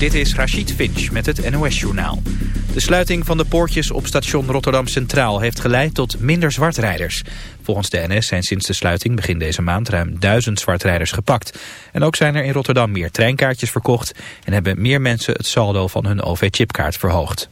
Dit is Rachid Finch met het NOS-journaal. De sluiting van de poortjes op station Rotterdam Centraal heeft geleid tot minder zwartrijders. Volgens de NS zijn sinds de sluiting begin deze maand ruim duizend zwartrijders gepakt. En ook zijn er in Rotterdam meer treinkaartjes verkocht... en hebben meer mensen het saldo van hun OV-chipkaart verhoogd.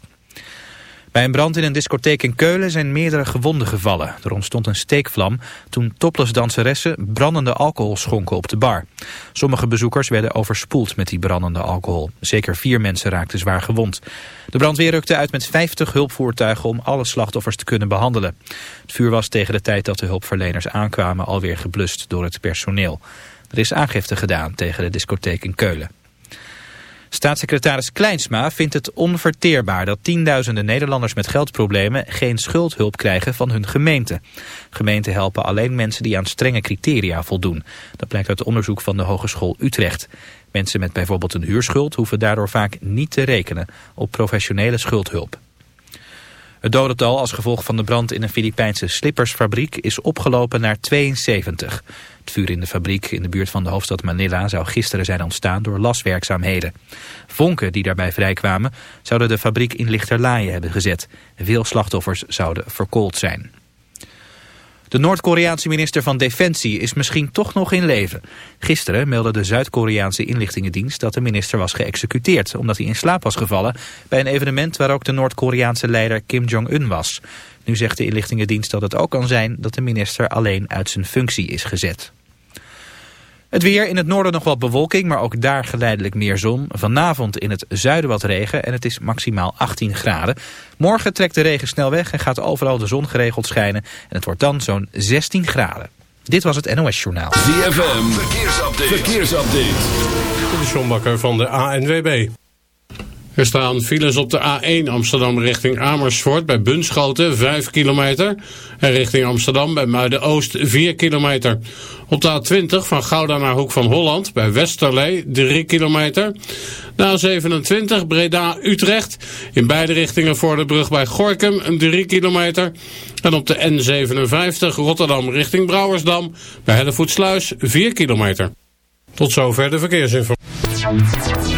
Bij een brand in een discotheek in Keulen zijn meerdere gewonden gevallen. Er ontstond een steekvlam toen topless danseressen brandende alcohol schonken op de bar. Sommige bezoekers werden overspoeld met die brandende alcohol. Zeker vier mensen raakten zwaar gewond. De brandweer rukte uit met 50 hulpvoertuigen om alle slachtoffers te kunnen behandelen. Het vuur was tegen de tijd dat de hulpverleners aankwamen alweer geblust door het personeel. Er is aangifte gedaan tegen de discotheek in Keulen. Staatssecretaris Kleinsma vindt het onverteerbaar dat tienduizenden Nederlanders met geldproblemen geen schuldhulp krijgen van hun gemeente. Gemeenten helpen alleen mensen die aan strenge criteria voldoen. Dat blijkt uit onderzoek van de Hogeschool Utrecht. Mensen met bijvoorbeeld een huurschuld hoeven daardoor vaak niet te rekenen op professionele schuldhulp. Het dodental als gevolg van de brand in een Filipijnse slippersfabriek is opgelopen naar 72. Het vuur in de fabriek in de buurt van de hoofdstad Manila zou gisteren zijn ontstaan door laswerkzaamheden. Vonken die daarbij vrijkwamen zouden de fabriek in lichterlaaien hebben gezet. Veel slachtoffers zouden verkoold zijn. De Noord-Koreaanse minister van Defensie is misschien toch nog in leven. Gisteren meldde de Zuid-Koreaanse inlichtingendienst dat de minister was geëxecuteerd... omdat hij in slaap was gevallen bij een evenement waar ook de Noord-Koreaanse leider Kim Jong-un was. Nu zegt de inlichtingendienst dat het ook kan zijn dat de minister alleen uit zijn functie is gezet. Het weer in het noorden nog wat bewolking, maar ook daar geleidelijk meer zon. Vanavond in het zuiden wat regen en het is maximaal 18 graden. Morgen trekt de regen snel weg en gaat overal de zon geregeld schijnen. En het wordt dan zo'n 16 graden. Dit was het NOS Journaal. ZFM, verkeersupdate. verkeersupdate. De Sjombakker van de ANWB. Er staan files op de A1 Amsterdam richting Amersfoort bij Bunschoten 5 kilometer. En richting Amsterdam bij Muiden-Oost 4 kilometer. Op de A20 van Gouda naar Hoek van Holland bij Westerlee 3 kilometer. De A27 Breda-Utrecht in beide richtingen voor de brug bij Gorkum 3 kilometer. En op de N57 Rotterdam richting Brouwersdam bij Hellevoetsluis 4 kilometer. Tot zover de verkeersinformatie.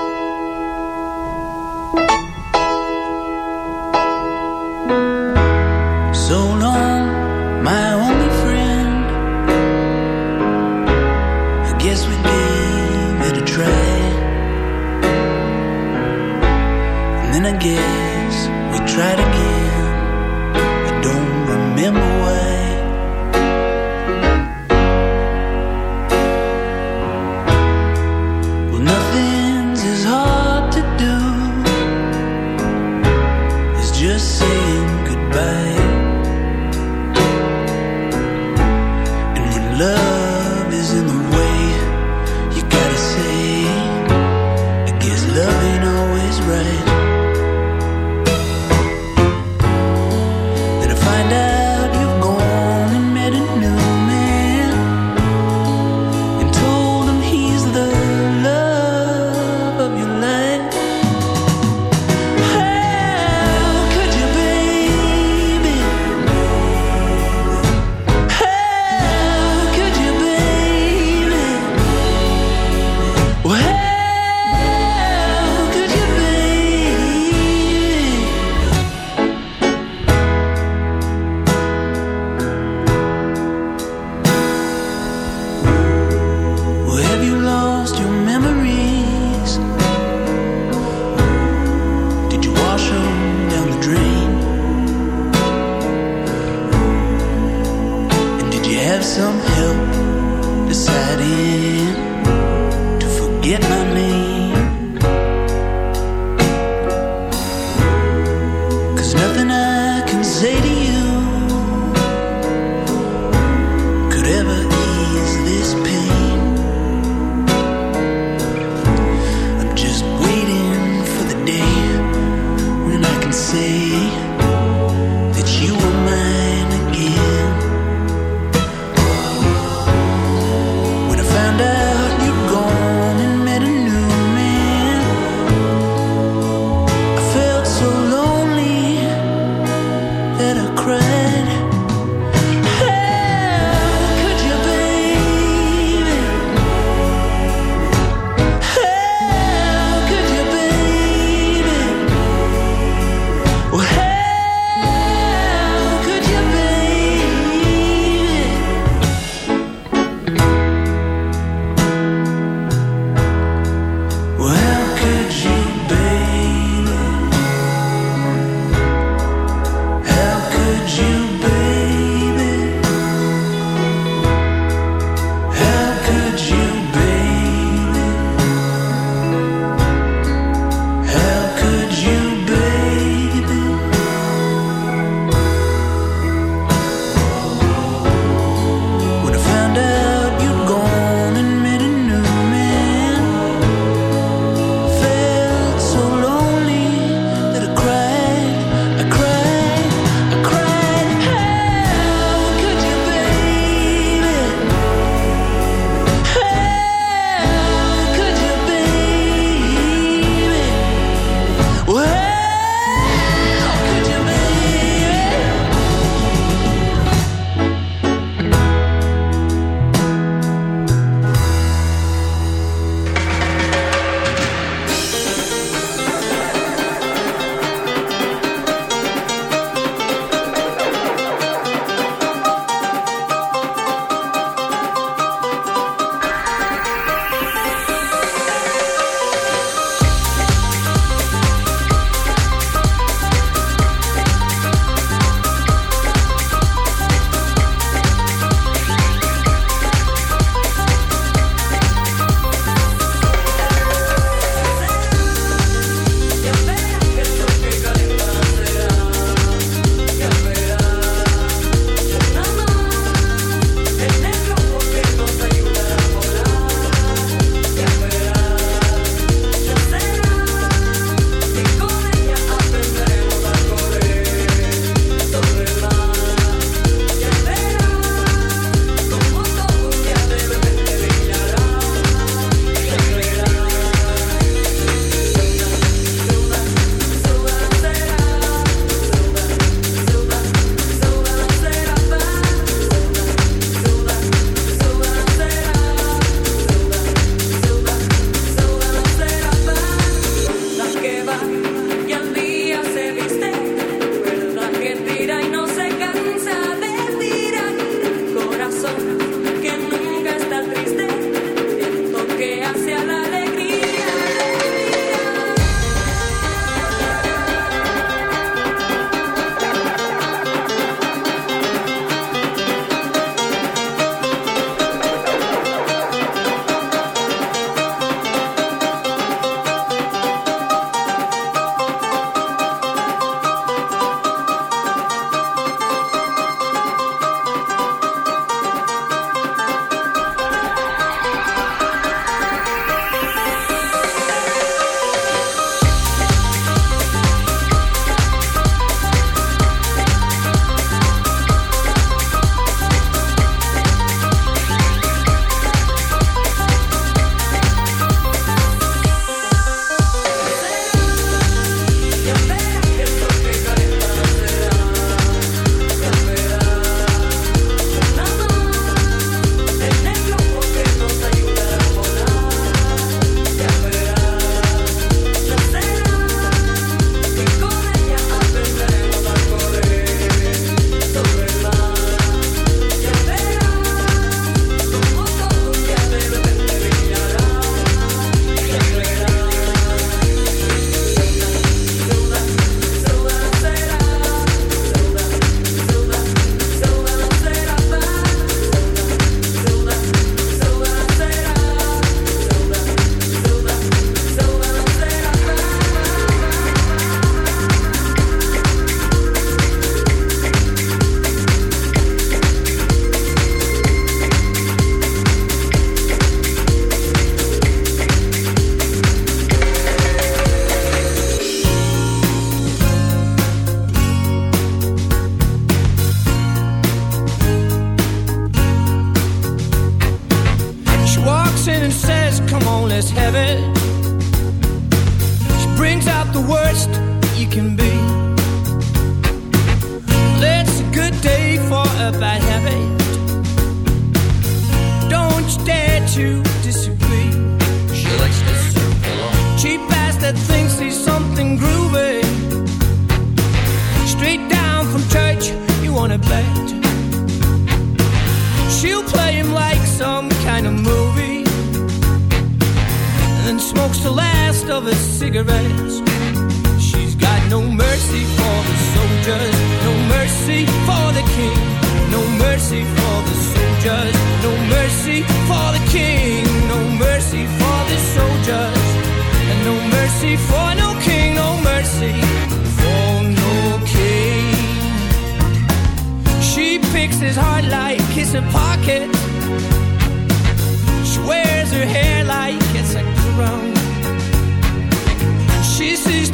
Right.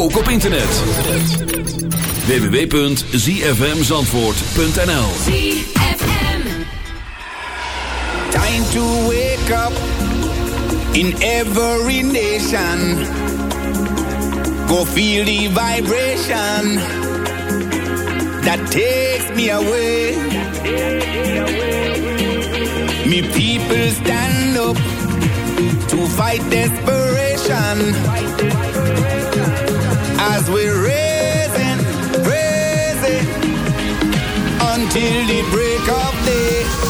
ook op internet. www.zfmzandvoort.nl Time to wake up in every nation. Go feel the vibration that takes me away. Me people stand up to fight. Fight desperation. as we're raising, raising until the break of day.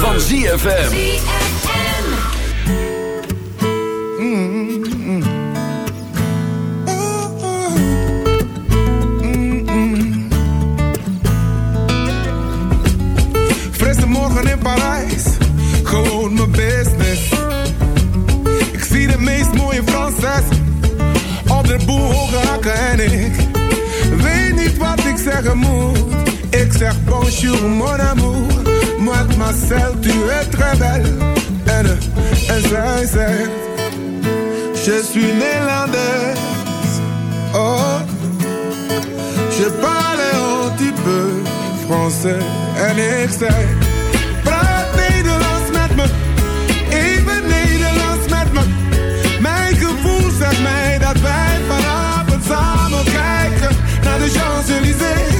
Van ZFM. Frisse morgen in Parijs, gewoon mijn business. Ik zie de meest mooie Franses op de boel hoge hakken en ik weet niet wat ik zeggen moet. Ik zeg bonjour mon amour, mademoiselle tu es très belle. Zij zegt, je suis Nederlands. Oh, je parle un petit peu français. En ik Nederlands met me, even Nederlands met me. Mijn gevoel zegt mij dat wij vanavond samen kijken naar de Champs-Élysées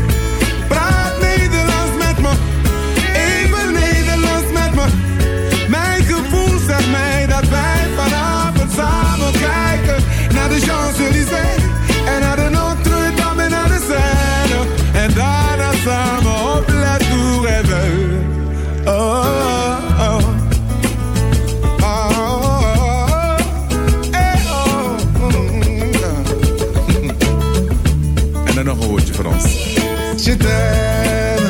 nog een woordje van ons. Zitten.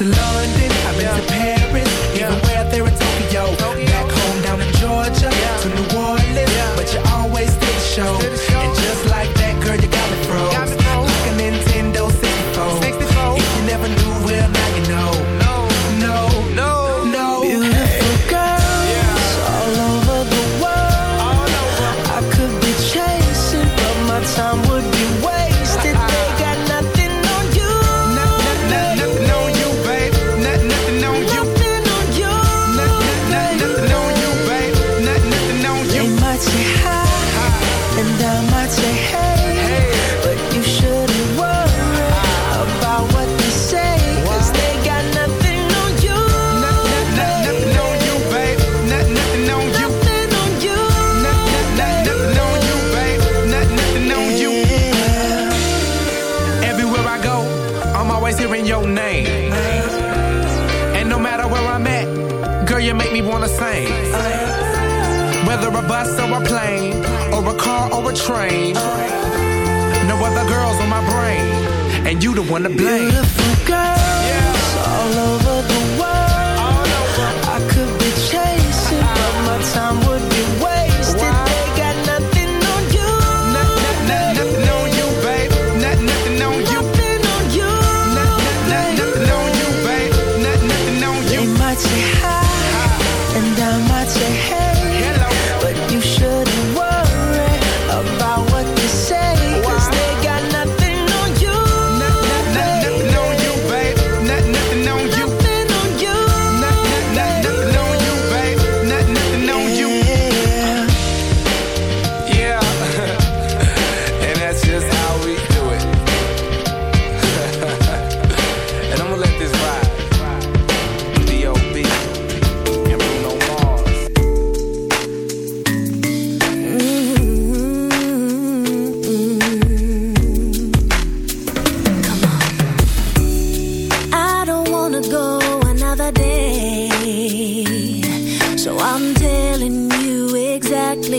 to love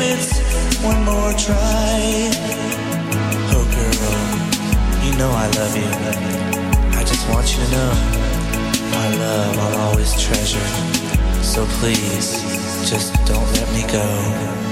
It one more try? Oh, girl, you know I love you. I just want you to know our love I'll always treasure. So please, just don't let me go.